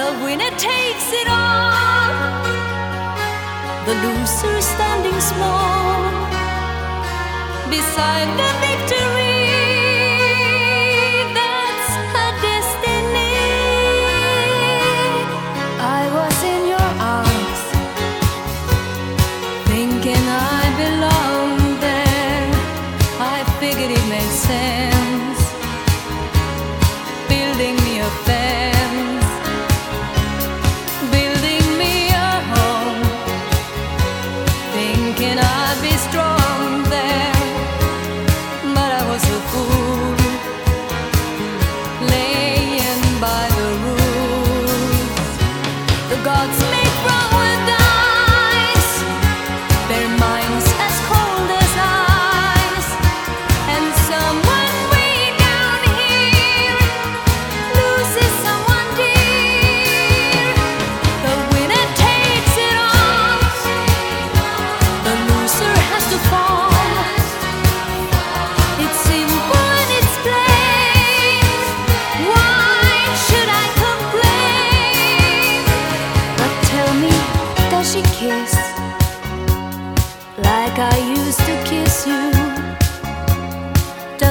The winner takes it all, the loser is standing small beside the victory. That's her destiny. I was in your arms, thinking I